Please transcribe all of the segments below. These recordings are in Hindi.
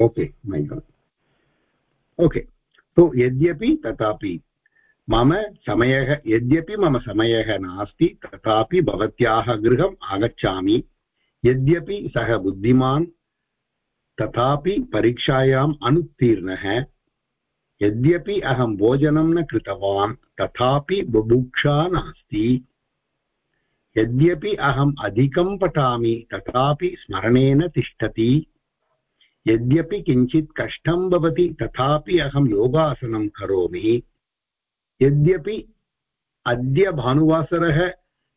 ओके मै ओके तो यद्यपि तथापि मम समयः यद्यपि मम समयः नास्ति तथापि भवत्याः गृहम् आगच्छामि यद्यपि सः बुद्धिमान् तथापि परीक्षायाम् अनुत्तीर्णः यद्यपि अहं भोजनं न कृतवान् तथापि बुभुक्षा नास्ति यद्यपि अहम् अधिकं पठामि तथापि स्मरणे न तिष्ठति यद्यपि किञ्चित् कष्टं भवति, तथापि अहं योगासनं करोमि। यद्यपि अद्य भानुवासरः,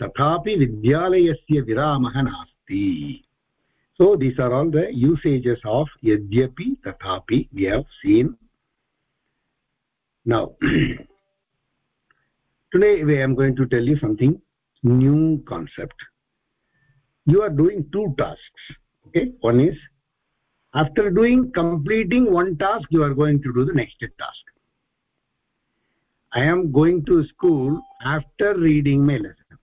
तथापि विद्यालयस्य विरामः नास्ति। So these are all the usages of यद्यपि, तथापि we have seen now today we am going to tell you something new concept you are doing two task okay one is after doing completing one task you are going to do the next task i am going to school after reading my lesson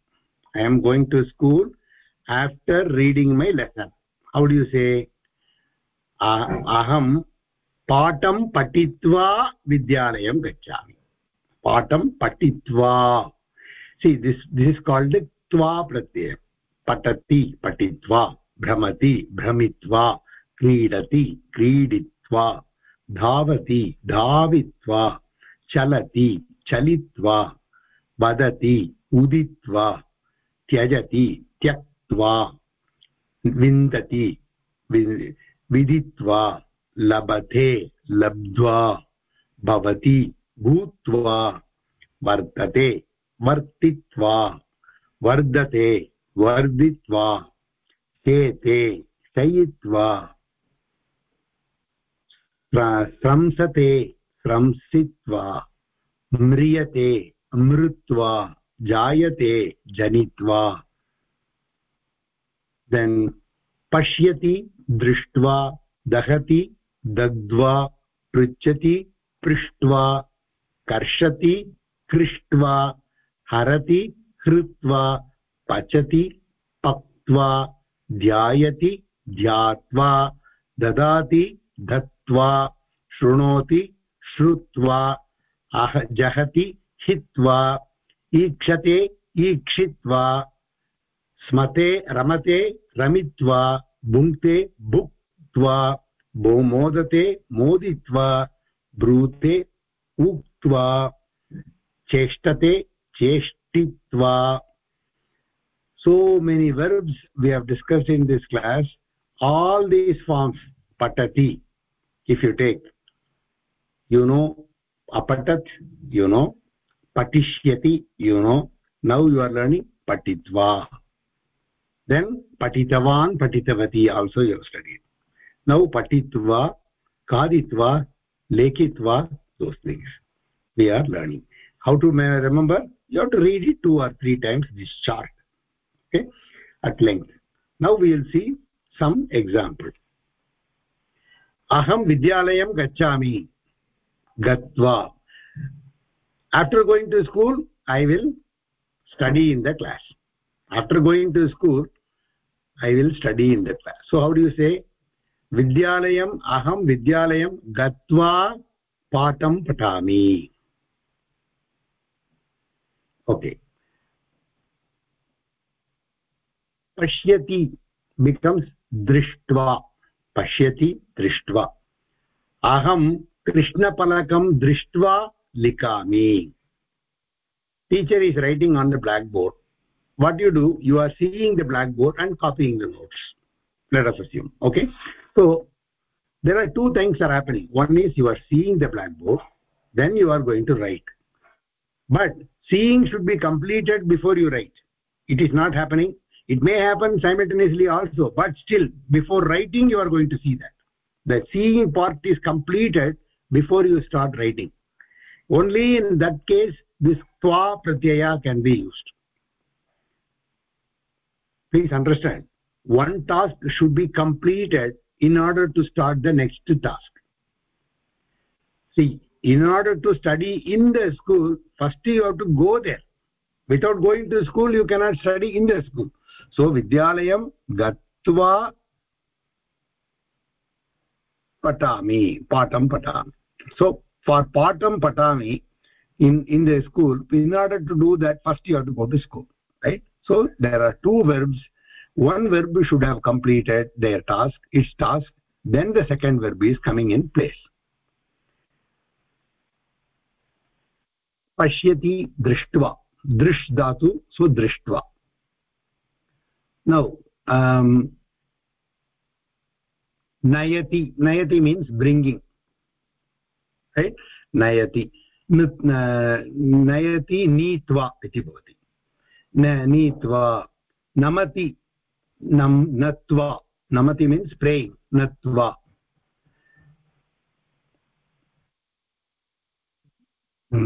i am going to school after reading my lesson how do you say aham patam patitva vidyalayam gacchami patam patitva see this this is called tva pratyaya patati patitva भ्रमति भ्रमित्वा क्रीडति, क्रीडित्वा, धावति, धावित्वा, चलति, चलित्वा, वदति, उदित्वा, त्यजति, त्यक्त्वा, विन्दति विदित्वा, लभते, लब्ध्वा, भवति, भूत्वा, वर्तते, वर्तित्वा, वर्धते, वर्धित्वा, चेते शयित्वा स्रंसते, स्रंसित्वा, म्रियते, मृत्वा, जायते, जनित्वा। देन् पश्यति, दृष्ट्वा, दहति, दग्ध्वा, पृच्छति, पृष्ट्वा, कर्षति, कृष्ट्वा, हरति, हृत्वा, पचति, पक्त्वा, ध्यायति, ध्यात्वा, ददाति धत्वा शृणोति, श्रुत्वा अह, जहति हित्वा ईक्षते, ईक्षित्वा, स्मते, रमते, रमित्वा, भुङ्क्ते, भुक्त्वा मोदते मोदित्वा, ब्रूते, उक्त्वा, चेष्टते, चेष्टित्वा। So many verbs we have discussed in this class. All these forms, patati if you take you know apatat you know patishyati you know now you are learning patitva. Then patitavan patitavati also you have studied. Now patitva kaditva lekitva those things we are learning. How to remember? You have to read it two or three times this chart okay at length. Now we will see some example अहं विद्यालयं गच्छामि। गत्वा। After going to school I will study in the class after going to school I will study in the class so how do you say विद्यालयम्, अहं विद्यालयं गत्वा पाठं पठामि. ओके पश्यति बिकम्स् दृष्ट्वा। Pashyati drishtva aham krishnapalakam drishtva likami teacher is writing on the blackboard. What you do you are seeing the blackboard and copying the notes. Let us assume okay? So there are two things are happening. One is you are seeing the blackboard then you are going to write. But seeing should be completed before you write. It is not happening it may happen simultaneously also but still before writing you are going to see that. The seeing part is completed before you start writing. Only in that case this twa pratyaya can be used. Please understand one task should be completed in order to start the next task. See in order to study in the school first you have to go there. Without going to school you cannot study in the school सो विद्यालय गत्वा पठामि, पाठं पठामि। सो फार् पाठं पठामि in in the school in order to do that first you have to go to school right so there are two verbs one verb should have completed their task its task then the second verb is coming in place पश्यति दृष्ट्वा दृश् सो सुदृष्ट्वा। Now um nayati nayati means bringing, right? Nayati. नयति नीत्वा इति भवति नीत्वा नमति नम् नत्वा नमति मीन्स् प्रेयिङ्ग् नत्वा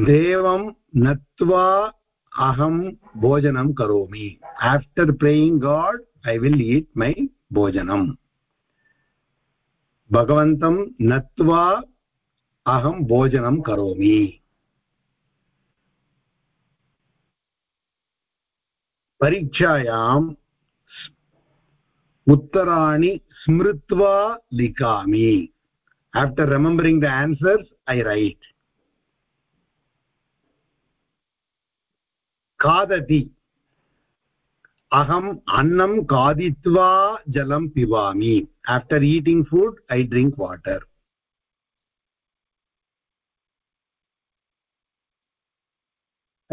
देवं नत्वा अहं भोजनं करोमि. After praying God I will eat my भोजनम् भगवन्तं नत्वा अहं भोजनं करोमि. परीक्षायाम् उत्तराणि स्मृत्वा लिखामि. After remembering the answers I write खादति। अहम् अन्नं खादित्वा जलं पिबामि। After eating food I drink water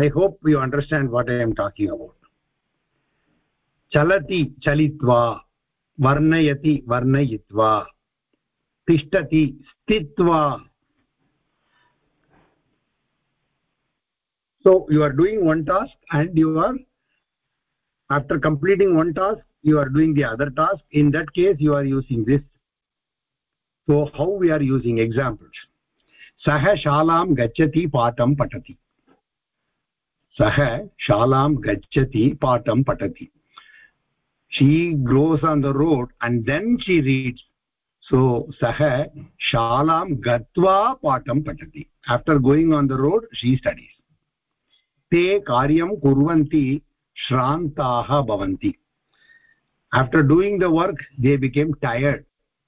i hope you understand what i am talking about. चलति, चलित्वा, वर्णयति, वर्णयित्वा, तिष्ठति, स्थित्वा। so you are doing one task and you are after completing one task you are doing the other task in that case you are using this so how we are using examples sah shalam gacchati patam patati सः शालां गच्छति पाठं पठति she goes on the road and then she reads so sah shalam gatva patam patati after going on the road she studies ते कार्यं कुर्वन्ति, श्रान्ताः भवन्ति। After doing the work they became tired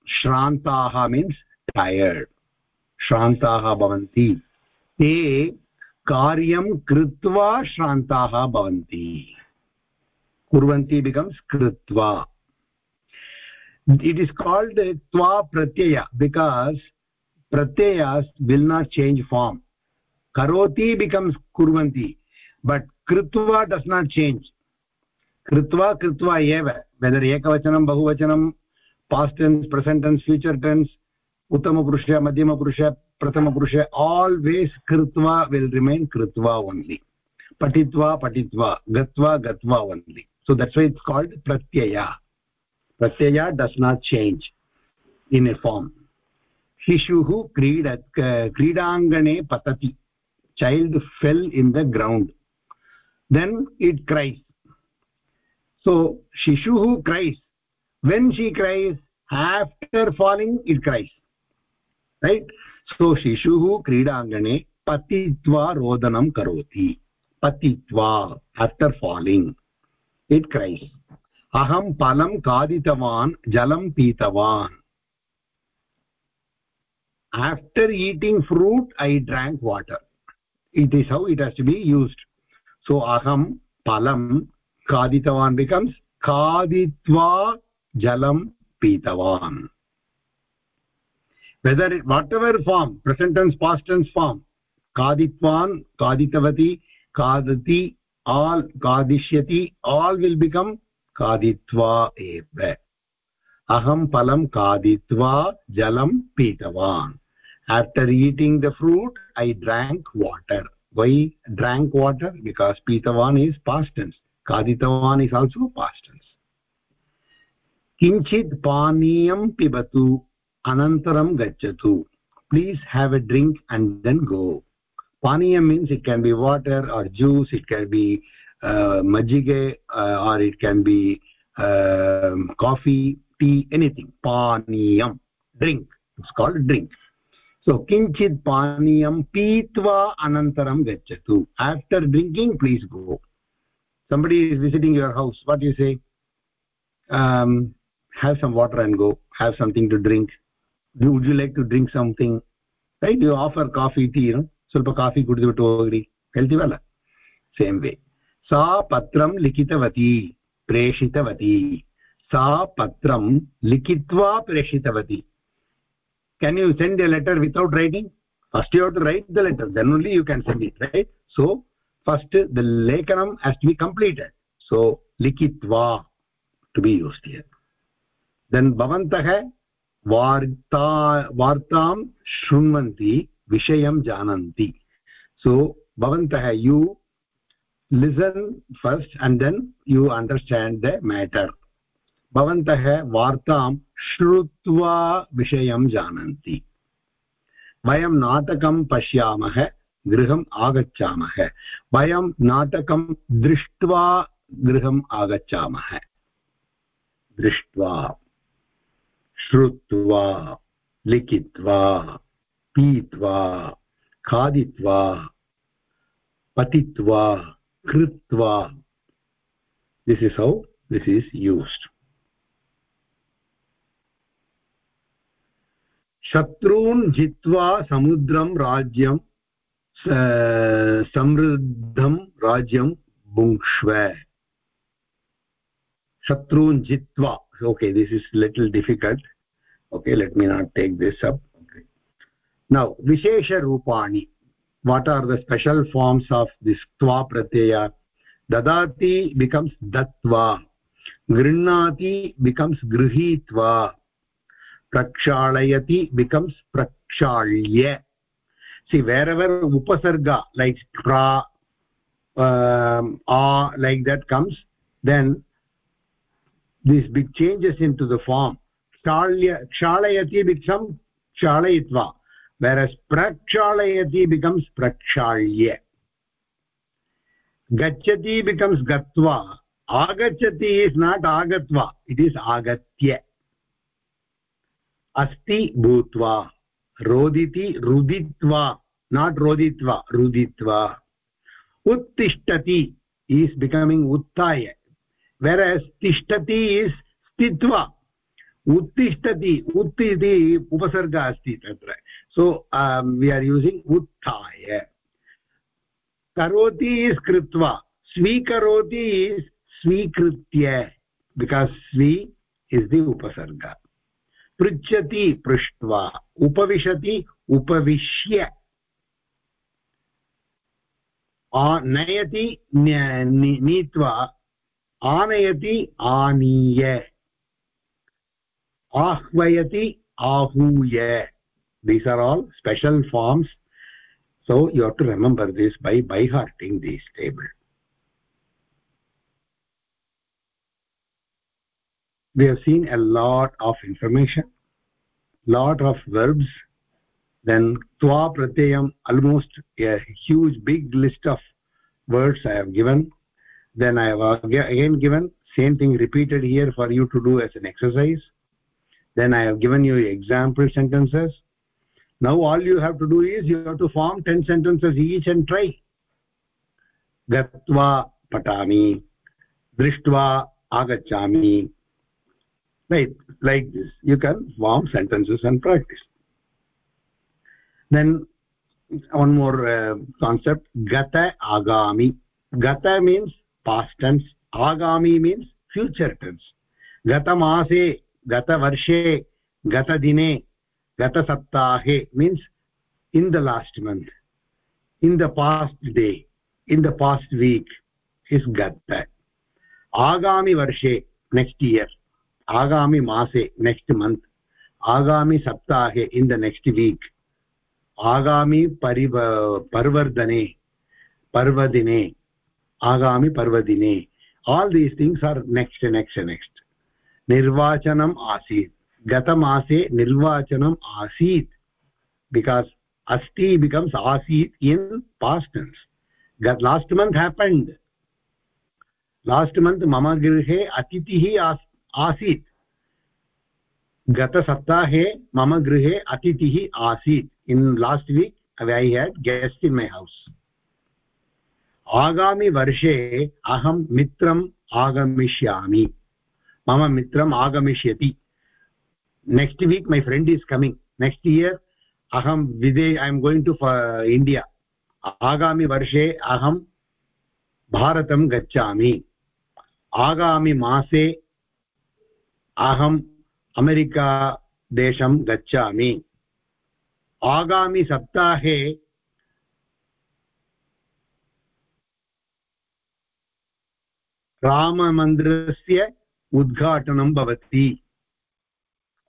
श्रान्ताः means tired श्रान्ताः भवन्ति। ते कार्यं कृत्वा श्रान्ताः भवन्ति। कुर्वन्ति बिकम्स् कृत्वा। इट् इस् काल्ड् त्वा प्रत्यय बिकास् प्रत्ययास् विल् नाट् चेञ्ज् फार्म् करोति बिकम्स् कुर्वन्ति। But kritva does not change. Kritva kritva eva. Whether ekavachanam bahuvachanam past tense present tense future tense uttama purusha madhyama purusha prathama purusha always kritva will remain kritva only. Patitva patitva gatva gatva only. So that's why it's called pratyaya. Pratyaya does not change in a form. Shishuhu kridat kridangane patati. Child fell in the ground then it cries so shishuhu cries when she cries after falling it cries right so shishuhu kridangane patitva rodanam karoti patitva after falling it cries aham palam kaditavan jalam pitavan after eating fruit i drank water it is how it has to be used so aham palam kaditavan becomes kaditva jalam pitavan whether it whatever form present tense past tense form kaditvan kaditavati kadati all kadishyati all will become kaditva eva aham palam kaditva jalam pitavan after eating the fruit i drank water why drank water? Because pitavan is past tense kaditavan is also past tense kinchit paniyam pibatu anantaram gacchatu please have a drink and then go. Paniyam means it can be water or juice it can be uh, majige uh, or it can be uh, coffee tea anything. Paniyam drink. It's called drink so kinchit paniyam pitva anantaram gacchatu after drinking please go somebody is visiting your house what do you say um, have some water and go have something to drink would you like to drink something right you offer coffee tea you know ಸ್ವಲ್ಪ ಕಾಫಿ ಕುಡಿದ್ಬಿಟ್ಟು ಹೋಗ್ರಿ ಹೇಳ್ತೀವಲ್ಲ ಸೇಮ್ ವೇ सा पत्रं लिखितवती प्रेषितवती सा पत्रं लिखित्वा प्रेषितवती Can you send a letter without writing first you have to write the letter then only you can send it right so first the lekanam has to be completed so likitva to be used here then bhavantah varta vartam shrunvanti vishayam jananti so bhavantah you listen first and then you understand the matter भवन्तः वार्तां श्रुत्वा विषयं जानन्ति। वयं नाटकं पश्यामः, गृहम् आगच्छामः। वयं नाटकं दृष्ट्वा गृहम् आगच्छामः। दृष्ट्वा, श्रुत्वा, लिखित्वा, पीत्वा, खादित्वा, पतित्वा, कृत्वा। This is how this is used. शत्रून् जित्वा समुद्रं राज्यं समृद्धं राज्यं बुङ्क्ष्व शत्रून् जित्वा okay this is little difficult okay let me not take this up now विशेषरूपाणि. What are the special forms of this त्वा प्रत्यय ददाति बिकम्स् दत्त्वा गृह्णाति बिकम्स् गृहीत्वा prakshalayati becomes prakshalya see wherever upasarga like pra um, a like that comes then these big changes into the form kshalya kshalayati becomes kshalayitva whereas prakshalayati becomes prakshalya gachati becomes gatva agachati is not agatva it is agatya अस्ति भूत्वा, रोदिति रुदित्वा नाट् रोदित्वा, रुदित्वा। उत्तिष्ठति ईस् बिकमिङ्ग् उत्थाय। वेर् एस् तिष्ठति इस् स्थित्वा। उत्तिष्ठति उत् इति उपसर्गः अस्ति तत्र। सो वि आर् यूसिङ्ग् उत्थाय। करोति इस् कृत्वा। स्वीकरोति इस् स्वीकृत्य। बिकास् स्वी इस् दि उपसर्गः। पृच्छति पृष्ट्वा, उपविशति उपविश्य। नयति नीत्वा, आनयति आनीय। आह्वयति आहूय। These are all special forms so you have to remember this by by hearting these table we have seen a lot of information lot of verbs. Then twa pratyayam almost a huge big list of words i have given. Then i have again given same thing repeated here for you to do as an exercise. Then i have given you example sentences. Now all you have to do is you have to form 10 sentences each and try. Gatva patami drishtva agachami right. Like this you can form sentences and practice. Then one more uh, concept gata agami. Gata means past tense. Agami means future tense. Gata mase gata varshe gata dine gata saptahe means in the last month. In the past day in the past week is gata. Agami varshe next year agami mase next month agami saptahe in the next week agami pariva parvardane parvadine agami parvadine all these things are next next next nirvachanam asit gatamase nirvachanam asit because asti becomes asit in past tense that last month happened last month mama grihe atitihi आसीत्। गतसप्ताहे मम गृहे अतिथिः आसीत्। In last week I had guest in my house आगामिवर्षे अहं मित्रम् आगमिष्यामि। मम मित्रम् आगमिष्यति। Next week my friend is coming next year aham vide i am going to india. agami varshe aham bharatam gachami desham gachami agami saptahe राममन्दिरस्य उद्घाटनं भवति।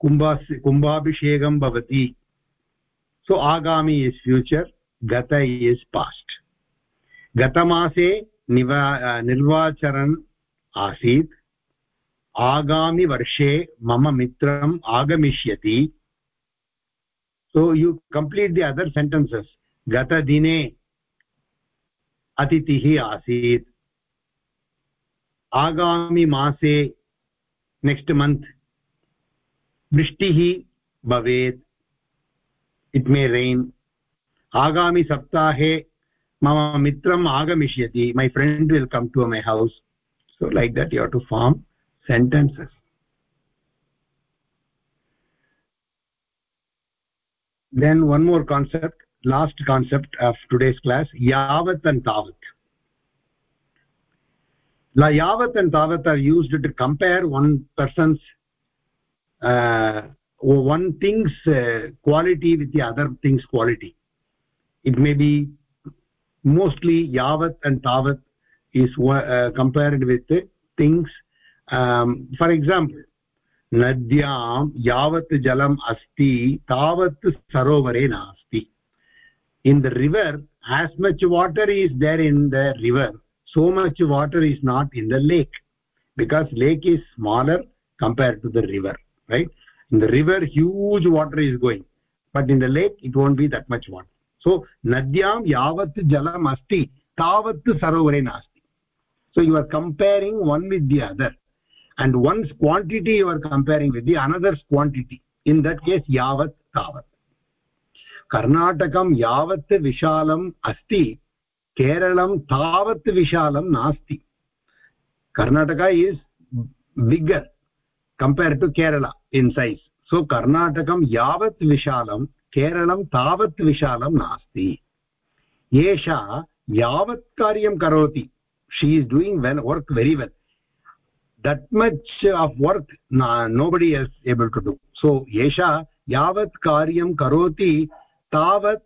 कुम्भास् कुम्भाभिषेकं भवति। सो आगामि इस् फ्यूचर् गत इस् पास्ट् गतमासे निवा निर्वाचरन् आसीत्। आगामिवर्षे मम मित्रम् आगमिष्यति। So you complete the other sentences गतदिने अतिथिः आसीत्। आगामिमासे नेक्स्ट् मन्त् वृष्टिः भवेत्। इट् मे रैन् आगामिसप्ताहे मम मित्रम् आगमिष्यति। My friend will come to my house so like that you have to form sentences. Then one more concept last concept of today's class yavat and tavat la yavat and tavat are used to compare one person's uh, one thing's uh, quality with the other thing's quality. It may be mostly yavat and tavat is uh, compared with things um, for example नद्यां यावत् जलम् अस्ति तावत् सरोवरे नास्ति in the river as much water is there in the river so much water is not in the lake because lake is smaller compared to the river right in the river huge water is going but in the lake it won't be that much water so nadyam yavat jalam asti tavat sarovare nasti so you are comparing one with the other And one's quantity you are comparing with, the another's quantity. In that case, yavat, tavat. कर्णाटकं यावत् विशालम् अस्ति केरलं तावत् विशालं नास्ति Karnataka is bigger compare to Kerala in size so कर्णाटकं यावत् विशालं केरलं तावत् विशालं नास्ति एषा यावत् कार्यं करोति she is doing well work very well that much of work nobody is able to do so एषा यावत् कार्यं करोति तावत्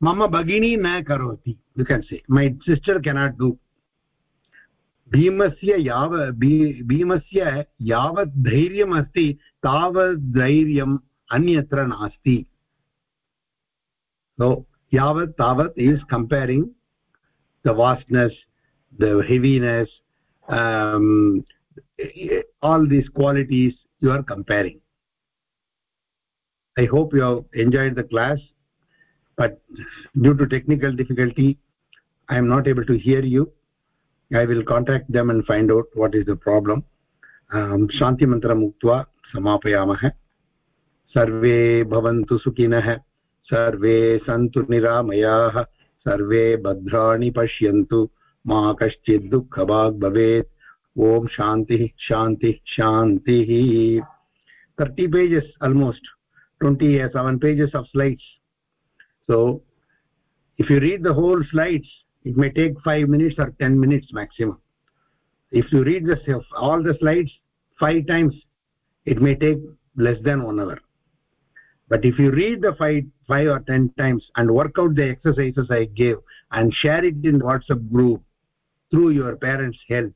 मम भगिनी न करोति you can say my sister cannot do भीमस्य याव भीमस्य यावत् धैर्यम् अस्ति तावत् धैर्यम् अन्यत्र नास्ति so, yavat, tavat is comparing the vastness, the heaviness um, all these qualities you are comparing i hope you have enjoyed the class but due to technical difficulty i am not able to hear you i will contact them and find out what is the problem um, shanti mantram uktva samapayamah सर्वे भवन्तु सुखिनः सर्वे सन्तु निरामयाः सर्वे भद्राणि पश्यन्तु मा कश्चित् दुःखभाग् भवेत् ॐ शान्तिः शान्तिः शान्तिः thirty pages almost 27 pages of slides so if you read the whole slides it may take 5 minutes or 10 minutes maximum if you read the all the slides five times it may take less than one hour but if you read the five five or ten times and work out the exercises i gave and share it in whatsapp group through your parents help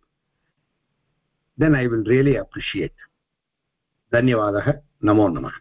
then i will really appreciate धन्यवादः नमो नमः